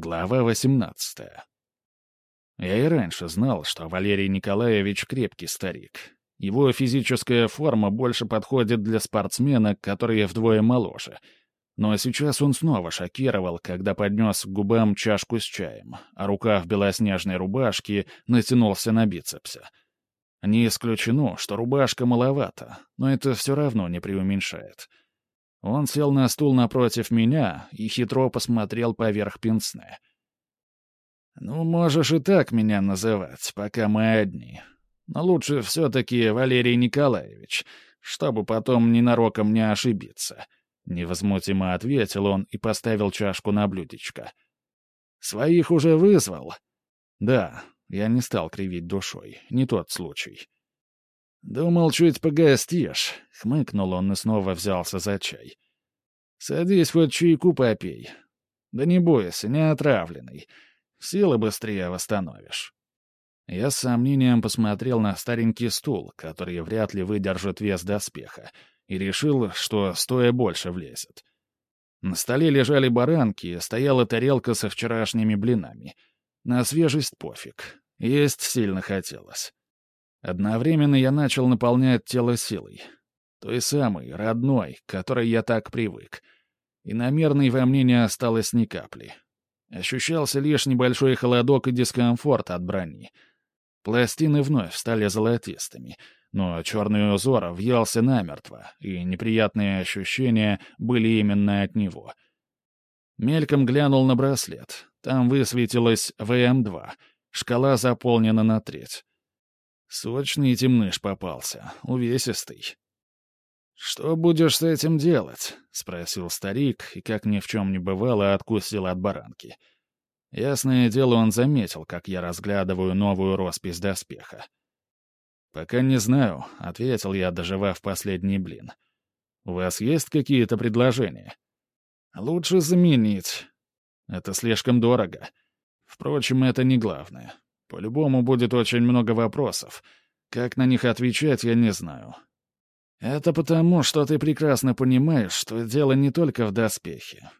Глава 18. Я и раньше знал, что Валерий Николаевич крепкий старик. Его физическая форма больше подходит для спортсмена, который вдвое моложе. Но сейчас он снова шокировал, когда поднес к губам чашку с чаем, а рука в белоснежной рубашке натянулся на бицепсе. Не исключено, что рубашка маловато, но это все равно не преуменьшает. Он сел на стул напротив меня и хитро посмотрел поверх пенсне. «Ну, можешь и так меня называть, пока мы одни. Но лучше все-таки Валерий Николаевич, чтобы потом ненароком не ошибиться». Невозмутимо ответил он и поставил чашку на блюдечко. «Своих уже вызвал?» «Да, я не стал кривить душой, не тот случай». «Думал, чуть погостишь», — хмыкнул он и снова взялся за чай. «Садись, хоть чайку попей. Да не бойся, не отравленный. Силы быстрее восстановишь». Я с сомнением посмотрел на старенький стул, который вряд ли выдержит вес доспеха, и решил, что стоя больше влезет. На столе лежали баранки, стояла тарелка со вчерашними блинами. На свежесть пофиг. Есть сильно хотелось. Одновременно я начал наполнять тело силой. Той самой, родной, к которой я так привык. И намерной во мне не осталось ни капли. Ощущался лишь небольшой холодок и дискомфорт от брони. Пластины вновь стали золотистыми, но черный узор въелся намертво, и неприятные ощущения были именно от него. Мельком глянул на браслет. Там высветилось ВМ-2. Шкала заполнена на треть. Сочный темныш попался, увесистый. «Что будешь с этим делать?» — спросил старик, и, как ни в чем не бывало, откусил от баранки. Ясное дело, он заметил, как я разглядываю новую роспись доспеха. «Пока не знаю», — ответил я, доживав последний блин. «У вас есть какие-то предложения?» «Лучше заменить. Это слишком дорого. Впрочем, это не главное. По-любому будет очень много вопросов. Как на них отвечать, я не знаю. Это потому, что ты прекрасно понимаешь, что дело не только в доспехе.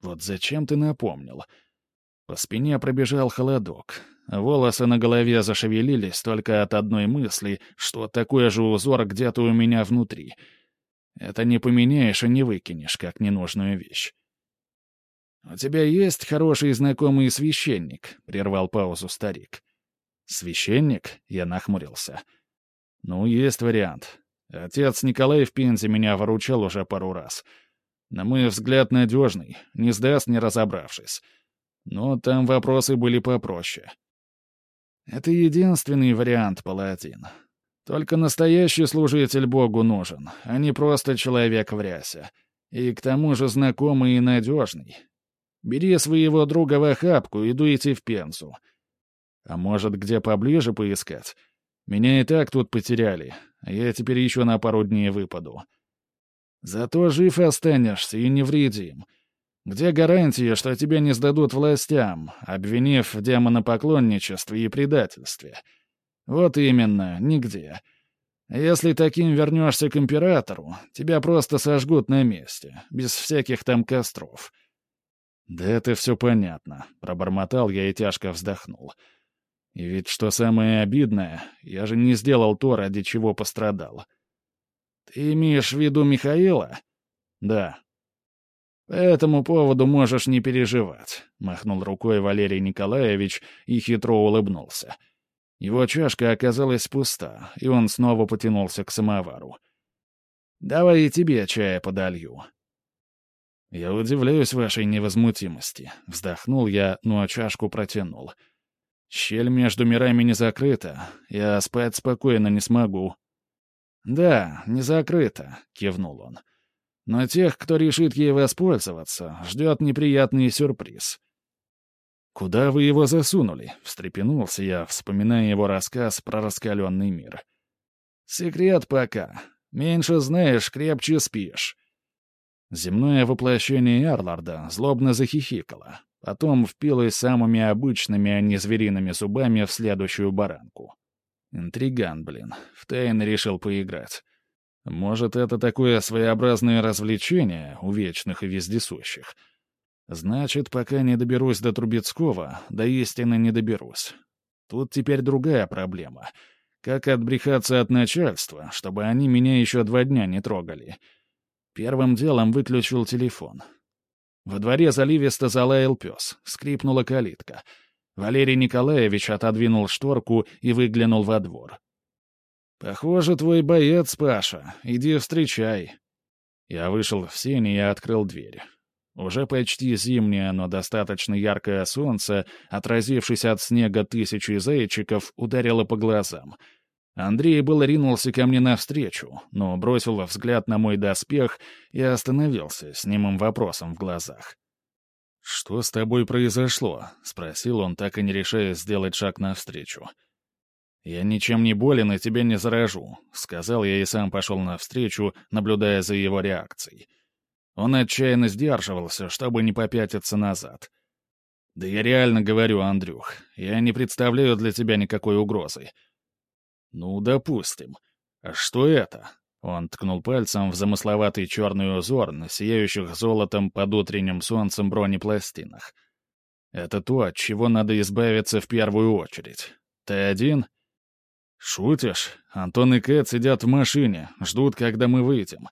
Вот зачем ты напомнил? По спине пробежал холодок. Волосы на голове зашевелились только от одной мысли, что такой же узор где-то у меня внутри. Это не поменяешь и не выкинешь, как ненужную вещь. «У тебя есть хороший знакомый священник?» — прервал паузу старик. «Священник?» — я нахмурился. «Ну, есть вариант. Отец Николай в Пензе меня выручал уже пару раз. На мой взгляд, надежный, не сдаст, не разобравшись. Но там вопросы были попроще. Это единственный вариант, паладин. Только настоящий служитель Богу нужен, а не просто человек в рясе. И к тому же знакомый и надежный. Бери своего друга в охапку и дуйте в Пензу. А может, где поближе поискать? Меня и так тут потеряли, а я теперь еще на пару дней выпаду. Зато жив останешься и невредим. Где гарантия, что тебя не сдадут властям, обвинив в демонопоклонничестве и предательстве? Вот именно, нигде. Если таким вернешься к императору, тебя просто сожгут на месте, без всяких там костров. «Да это все понятно», — пробормотал я и тяжко вздохнул. «И ведь что самое обидное, я же не сделал то, ради чего пострадал». «Ты имеешь в виду Михаила?» «Да». «По этому поводу можешь не переживать», — махнул рукой Валерий Николаевич и хитро улыбнулся. Его чашка оказалась пуста, и он снова потянулся к самовару. «Давай и тебе чая подолью. «Я удивляюсь вашей невозмутимости», — вздохнул я, ну а чашку протянул. «Щель между мирами не закрыта, я спать спокойно не смогу». «Да, не закрыта», — кивнул он. «Но тех, кто решит ей воспользоваться, ждет неприятный сюрприз». «Куда вы его засунули?» — встрепенулся я, вспоминая его рассказ про раскаленный мир. «Секрет пока. Меньше знаешь, крепче спишь». Земное воплощение Эрларда злобно захихикало, потом впилось самыми обычными, а не звериными зубами в следующую баранку. Интриган, блин, втайне решил поиграть. Может, это такое своеобразное развлечение у вечных и вездесущих. Значит, пока не доберусь до Трубецкого, до истины не доберусь. Тут теперь другая проблема. Как отбрехаться от начальства, чтобы они меня еще два дня не трогали? Первым делом выключил телефон. Во дворе заливисто залаял пес, скрипнула калитка. Валерий Николаевич отодвинул шторку и выглянул во двор. «Похоже, твой боец, Паша. Иди встречай». Я вышел в сени и открыл дверь. Уже почти зимнее, но достаточно яркое солнце, отразившись от снега тысячи зайчиков, ударило по глазам. Андрей был ринулся ко мне навстречу, но бросил взгляд на мой доспех и остановился с немым вопросом в глазах. «Что с тобой произошло?» — спросил он, так и не решая сделать шаг навстречу. «Я ничем не болен и тебя не заражу», — сказал я и сам пошел навстречу, наблюдая за его реакцией. Он отчаянно сдерживался, чтобы не попятиться назад. «Да я реально говорю, Андрюх, я не представляю для тебя никакой угрозы». «Ну, допустим. А что это?» Он ткнул пальцем в замысловатый черный узор на сияющих золотом под утренним солнцем бронепластинах. «Это то, от чего надо избавиться в первую очередь. Ты один?» «Шутишь? Антон и Кэт сидят в машине, ждут, когда мы выйдем.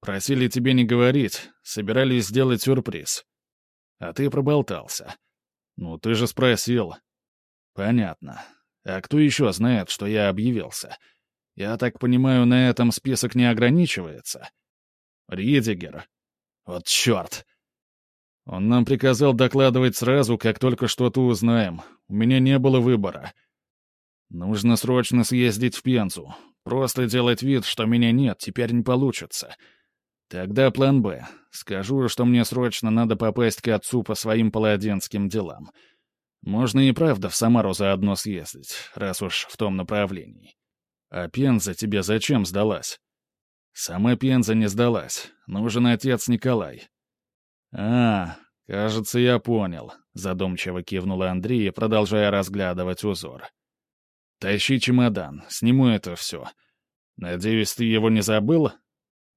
Просили тебе не говорить, собирались сделать сюрприз. А ты проболтался. Ну, ты же спросил. Понятно. А кто еще знает, что я объявился? Я так понимаю, на этом список не ограничивается? Ридигер. Вот черт. Он нам приказал докладывать сразу, как только что-то узнаем. У меня не было выбора. Нужно срочно съездить в Пензу. Просто делать вид, что меня нет, теперь не получится. Тогда план «Б». Скажу, что мне срочно надо попасть к отцу по своим паладинским делам. Можно и правда в Самару заодно съездить, раз уж в том направлении. А Пенза тебе зачем сдалась? Сама Пенза не сдалась. Нужен отец Николай. А, кажется, я понял, задумчиво кивнул Андрей, продолжая разглядывать узор. Тащи чемодан, сниму это все. Надеюсь, ты его не забыл?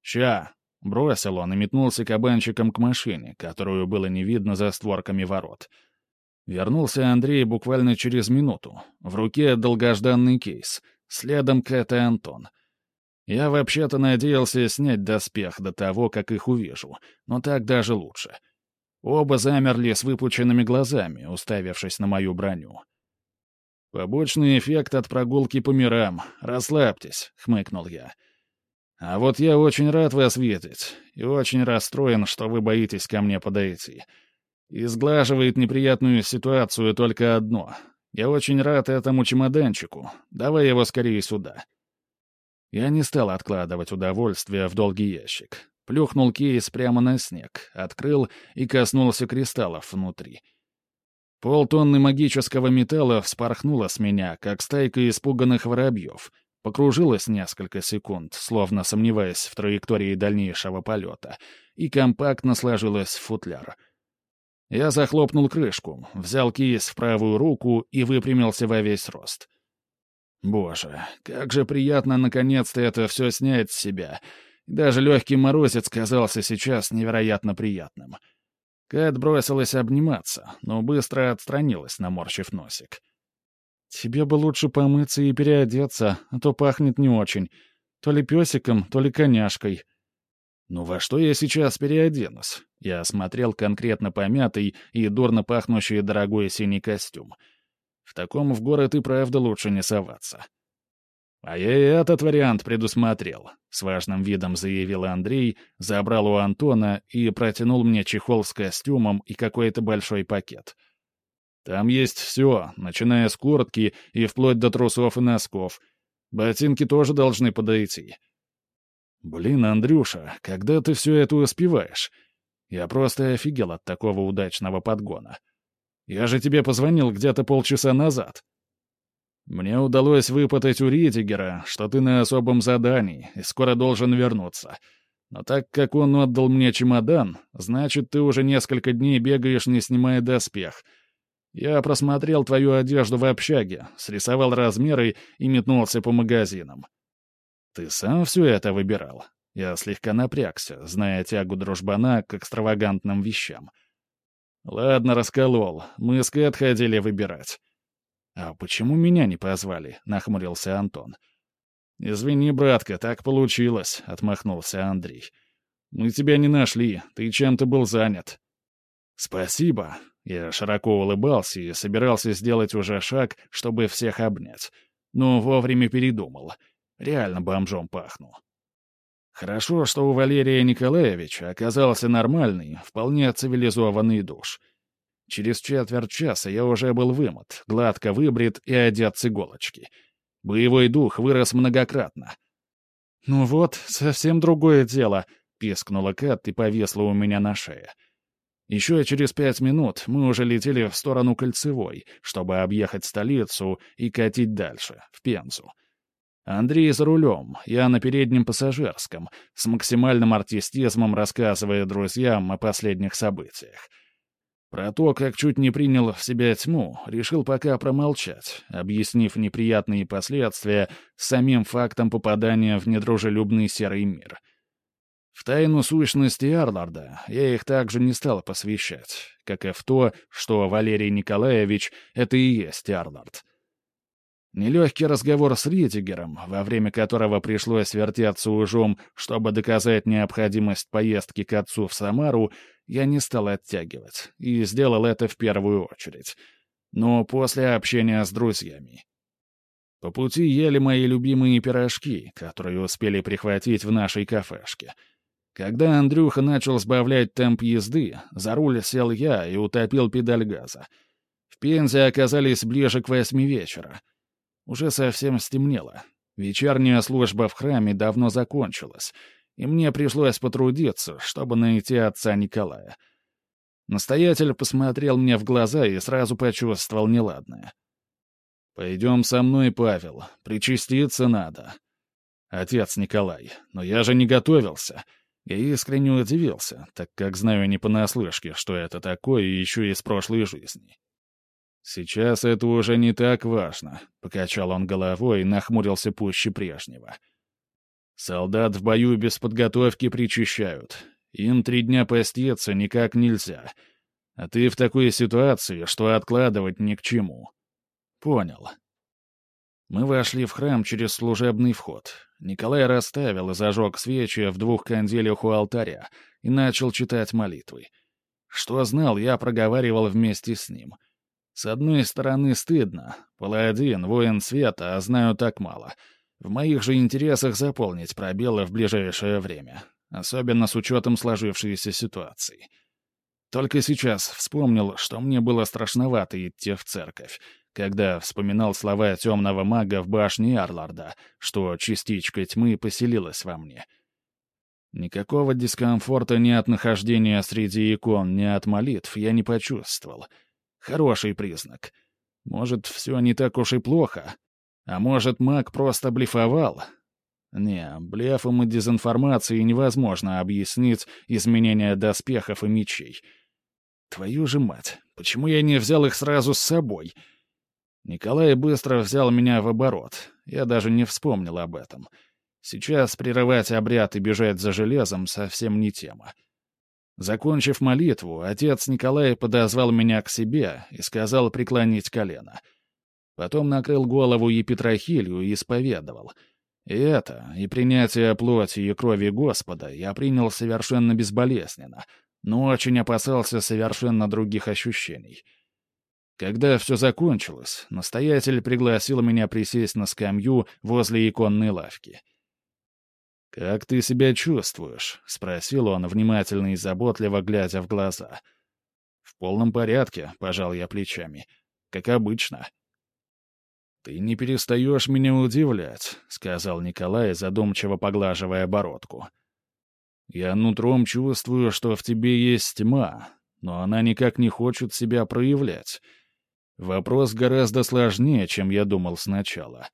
Ща, Бросил он и метнулся кабанчиком к машине, которую было не видно за створками ворот. Вернулся Андрей буквально через минуту. В руке долгожданный кейс. Следом Кэт и Антон. Я вообще-то надеялся снять доспех до того, как их увижу, но так даже лучше. Оба замерли с выпученными глазами, уставившись на мою броню. «Побочный эффект от прогулки по мирам. Расслабьтесь», — хмыкнул я. А вот я очень рад вас видеть и очень расстроен, что вы боитесь ко мне подойти. И сглаживает неприятную ситуацию только одно. Я очень рад этому чемоданчику. Давай его скорее сюда. Я не стал откладывать удовольствие в долгий ящик. Плюхнул кейс прямо на снег, открыл и коснулся кристаллов внутри. Полтонны магического металла вспорхнуло с меня, как стайка испуганных воробьев, Покружилась несколько секунд, словно сомневаясь в траектории дальнейшего полета, и компактно сложилась в футляр. Я захлопнул крышку, взял кейс в правую руку и выпрямился во весь рост. Боже, как же приятно наконец-то это все снять с себя. Даже легкий морозец казался сейчас невероятно приятным. Кэт бросилась обниматься, но быстро отстранилась, наморщив носик. «Тебе бы лучше помыться и переодеться, а то пахнет не очень. То ли песиком, то ли коняшкой». «Ну во что я сейчас переоденусь?» Я осмотрел конкретно помятый и дурно пахнущий дорогой синий костюм. В таком в город и правда лучше не соваться. «А я и этот вариант предусмотрел», — с важным видом заявил Андрей, забрал у Антона и протянул мне чехол с костюмом и какой-то большой пакет — там есть все, начиная с куртки и вплоть до трусов и носков. Ботинки тоже должны подойти. Блин, Андрюша, когда ты все это успеваешь? Я просто офигел от такого удачного подгона. Я же тебе позвонил где-то полчаса назад. Мне удалось выпытать у Ритигера, что ты на особом задании и скоро должен вернуться. Но так как он отдал мне чемодан, значит, ты уже несколько дней бегаешь, не снимая доспех — я просмотрел твою одежду в общаге, срисовал размеры и метнулся по магазинам. Ты сам все это выбирал? Я слегка напрягся, зная тягу дружбана к экстравагантным вещам. «Ладно, расколол. Мы с Кэт ходили выбирать». «А почему меня не позвали?» — нахмурился Антон. «Извини, братка, так получилось», — отмахнулся Андрей. «Мы тебя не нашли, ты чем-то был занят». «Спасибо». Я широко улыбался и собирался сделать уже шаг, чтобы всех обнять. Но вовремя передумал. Реально бомжом пахнул. Хорошо, что у Валерия Николаевича оказался нормальный, вполне цивилизованный душ. Через четверть часа я уже был вымыт, гладко выбрит и одет с иголочки. Боевой дух вырос многократно. «Ну вот, совсем другое дело», — пискнула Кэт и повесла у меня на шее. Еще через пять минут мы уже летели в сторону Кольцевой, чтобы объехать столицу и катить дальше, в Пензу. Андрей за рулем, я на переднем пассажирском, с максимальным артистизмом рассказывая друзьям о последних событиях. Про то, как чуть не принял в себя тьму, решил пока промолчать, объяснив неприятные последствия самим фактом попадания в недружелюбный серый мир. В тайну сущности Арларда я их также не стал посвящать, как и в то, что Валерий Николаевич — это и есть Арлард — Нелегкий разговор с Ритигером, во время которого пришлось вертеться ужом, чтобы доказать необходимость поездки к отцу в Самару, я не стал оттягивать, и сделал это в первую очередь. Но после общения с друзьями. По пути ели мои любимые пирожки, которые успели прихватить в нашей кафешке. Когда Андрюха начал сбавлять темп езды, за руль сел я и утопил педаль газа. В Пензе оказались ближе к восьми вечера — уже совсем стемнело. Вечерняя служба в храме давно закончилась, и мне пришлось потрудиться, чтобы найти отца Николая. Настоятель посмотрел мне в глаза и сразу почувствовал неладное. «Пойдем со мной, Павел, причаститься надо». «Отец Николай, но я же не готовился». Я искренне удивился, так как знаю не понаслышке, что это такое еще из прошлой жизни. «Сейчас это уже не так важно», — покачал он головой и нахмурился пуще прежнего. «Солдат в бою без подготовки причащают. Им три дня поститься никак нельзя. А ты в такой ситуации, что откладывать ни к чему». «Понял». Мы вошли в храм через служебный вход. Николай расставил и зажег свечи в двух канделях у алтаря и начал читать молитвы. Что знал, я проговаривал вместе с ним — с одной стороны, стыдно. Паладин, воин света, а знаю так мало. В моих же интересах заполнить пробелы в ближайшее время. Особенно с учетом сложившейся ситуации. Только сейчас вспомнил, что мне было страшновато идти в церковь, когда вспоминал слова темного мага в башне Арларда, что частичка тьмы поселилась во мне. Никакого дискомфорта ни от нахождения среди икон, ни от молитв я не почувствовал — Хороший признак. Может, все не так уж и плохо. А может, маг просто блефовал? Не, блефом и дезинформацией невозможно объяснить изменение доспехов и мечей. Твою же мать, почему я не взял их сразу с собой? Николай быстро взял меня в оборот. Я даже не вспомнил об этом. Сейчас прерывать обряд и бежать за железом совсем не тема. Закончив молитву, отец Николай подозвал меня к себе и сказал преклонить колено. Потом накрыл голову Епитрахилью и исповедовал. И это, и принятие плоти и крови Господа я принял совершенно безболезненно, но очень опасался совершенно других ощущений. Когда все закончилось, настоятель пригласил меня присесть на скамью возле иконной лавки — «Как ты себя чувствуешь?» — спросил он, внимательно и заботливо глядя в глаза. «В полном порядке», — пожал я плечами. «Как обычно». «Ты не перестаешь меня удивлять», — сказал Николай, задумчиво поглаживая бородку. «Я нутром чувствую, что в тебе есть тьма, но она никак не хочет себя проявлять. Вопрос гораздо сложнее, чем я думал сначала».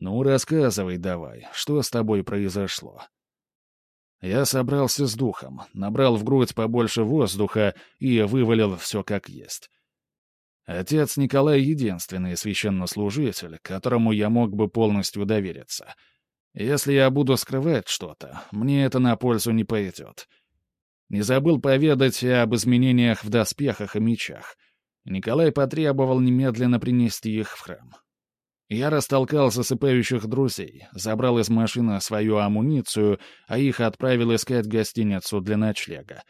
«Ну, рассказывай давай, что с тобой произошло?» Я собрался с духом, набрал в грудь побольше воздуха и вывалил все как есть. Отец Николай — единственный священнослужитель, которому я мог бы полностью довериться. Если я буду скрывать что-то, мне это на пользу не пойдет. Не забыл поведать и об изменениях в доспехах и мечах. Николай потребовал немедленно принести их в храм. Я растолкал засыпающих друзей, забрал из машины свою амуницию, а их отправил искать гостиницу для ночлега.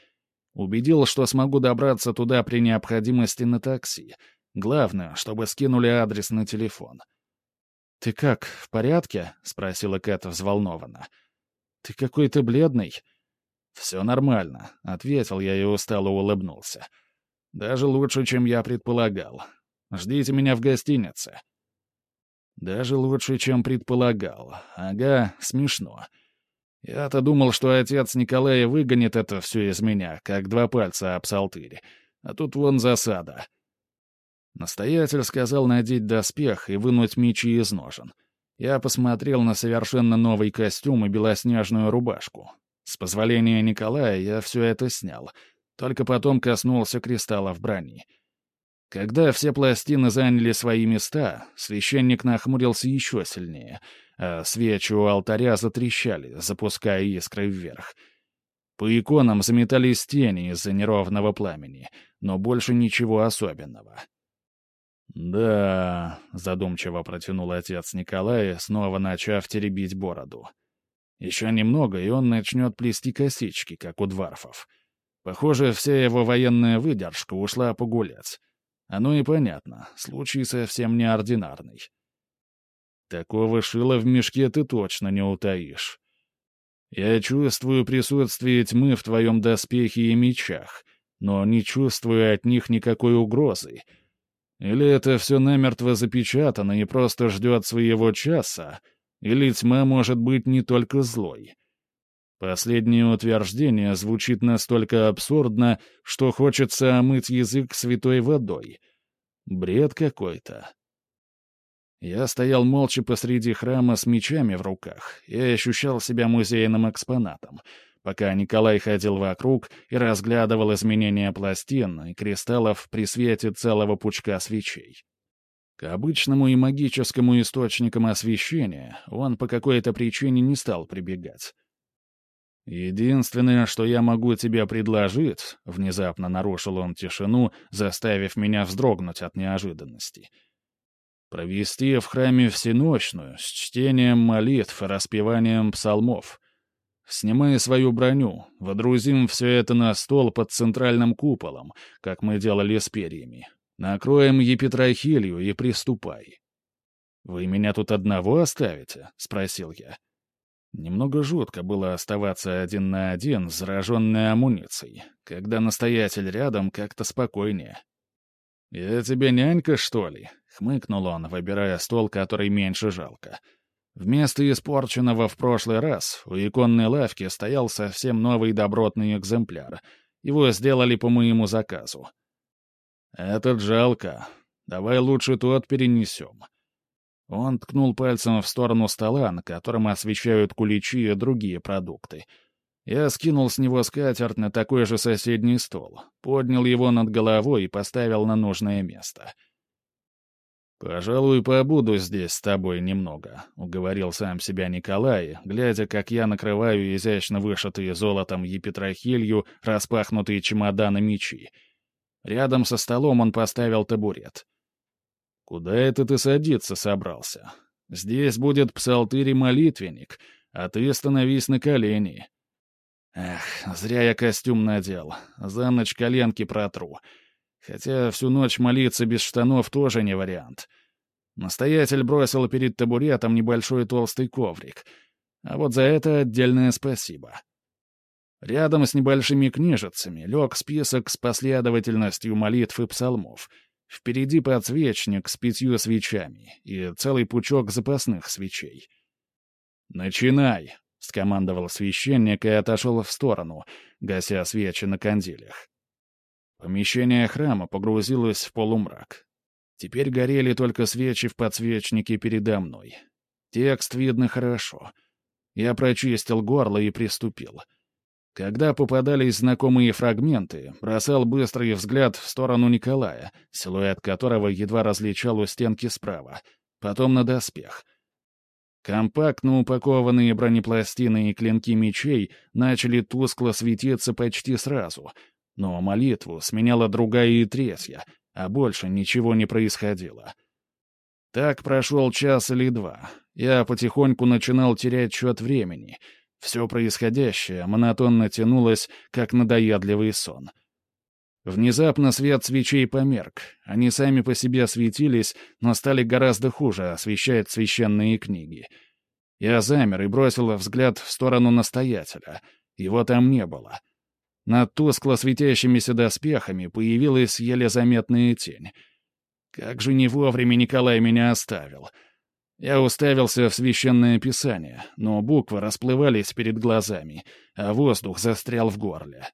Убедил, что смогу добраться туда при необходимости на такси. Главное, чтобы скинули адрес на телефон. «Ты как, в порядке?» — спросила Кэт взволнованно. «Ты какой-то бледный». «Все нормально», — ответил я и устало улыбнулся. «Даже лучше, чем я предполагал. Ждите меня в гостинице». «Даже лучше, чем предполагал. Ага, смешно. Я-то думал, что отец Николая выгонит это все из меня, как два пальца об псалтырь. А тут вон засада». Настоятель сказал надеть доспех и вынуть мечи из ножен. Я посмотрел на совершенно новый костюм и белоснежную рубашку. С позволения Николая я все это снял, только потом коснулся кристаллов брони. Когда все пластины заняли свои места, священник нахмурился еще сильнее, а свечи у алтаря затрещали, запуская искры вверх. По иконам заметались тени из-за неровного пламени, но больше ничего особенного. «Да», — задумчиво протянул отец Николая, снова начав теребить бороду. «Еще немного, и он начнет плести косички, как у дварфов. Похоже, вся его военная выдержка ушла погулять. Оно и понятно, случай совсем неординарный. Такого шила в мешке ты точно не утаишь. Я чувствую присутствие тьмы в твоем доспехе и мечах, но не чувствую от них никакой угрозы» Или это все намертво запечатано и просто ждет своего часа, или тьма может быть не только злой. Последнее утверждение звучит настолько абсурдно, что хочется омыть язык святой водой. Бред какой-то. Я стоял молча посреди храма с мечами в руках и ощущал себя музейным экспонатом — пока Николай ходил вокруг и разглядывал изменения пластин и кристаллов при свете целого пучка свечей. К обычному и магическому источникам освещения он по какой-то причине не стал прибегать. «Единственное, что я могу тебе предложить», — внезапно нарушил он тишину, заставив меня вздрогнуть от неожиданности, — «провести в храме всеночную с чтением молитв и распеванием псалмов». Снимая свою броню, водрузим все это на стол под центральным куполом, как мы делали с перьями. Накроем епитрахилью и приступай. «Вы меня тут одного оставите?» — спросил я. Немного жутко было оставаться один на один, зараженной амуницией, когда настоятель рядом как-то спокойнее. «Я тебе нянька, что ли?» — хмыкнул он, выбирая стол, который меньше жалко. Вместо испорченного в прошлый раз у иконной лавки стоял совсем новый добротный экземпляр. Его сделали по моему заказу. «Этот жалко. Давай лучше тот перенесем». Он ткнул пальцем в сторону стола, на котором освещают куличи и другие продукты. Я скинул с него скатерть на такой же соседний стол, поднял его над головой и поставил на нужное место — «Пожалуй, побуду здесь с тобой немного», — уговорил сам себя Николай, глядя, как я накрываю изящно вышитые золотом епитрахилью распахнутые чемоданы мечи. Рядом со столом он поставил табурет. «Куда это ты садиться собрался? Здесь будет псалтырь и молитвенник, а ты становись на колени». Эх, зря я костюм надел, за ночь коленки протру. Хотя всю ночь молиться без штанов тоже не вариант. Настоятель бросил перед табуретом небольшой толстый коврик. А вот за это отдельное спасибо. Рядом с небольшими книжицами лег список с последовательностью молитв и псалмов. Впереди подсвечник с пятью свечами и целый пучок запасных свечей. «Начинай!» — скомандовал священник и отошел в сторону, гася свечи на кандилях. Помещение храма погрузилось в полумрак. Теперь горели только свечи в подсвечнике передо мной. Текст видно хорошо. Я прочистил горло и приступил. Когда попадались знакомые фрагменты, бросал быстрый взгляд в сторону Николая, силуэт которого едва различал у стенки справа, потом на доспех. Компактно упакованные бронепластины и клинки мечей начали тускло светиться почти сразу, но молитву сменяла другая и третья, а больше ничего не происходило. Так прошел час или два. Я потихоньку начинал терять счет времени. Все происходящее монотонно тянулось, как надоедливый сон. Внезапно свет свечей померк. Они сами по себе светились, но стали гораздо хуже освещать священные книги. Я замер и бросил взгляд в сторону настоятеля. Его там не было. Над тускло светящимися доспехами появилась еле заметная тень. Как же не вовремя Николай меня оставил. Я уставился в священное писание, но буквы расплывались перед глазами, а воздух застрял в горле.